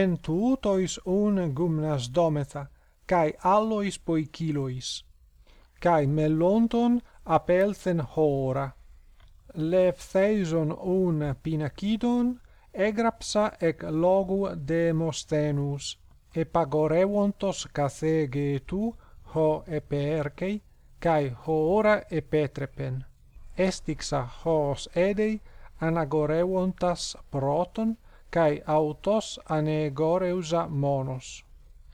en tuutois un gymnasdometa, cae allois poicilois, cae mellonton apelthen hora. Leftheison un pinacidon, egrapsa ec logu Demosthenes, epagorevontos cathegetu ho eperchei, cae hoora epetrepen. Estixa hos edei anagorevontas proton, kai autos anegoreusa monos.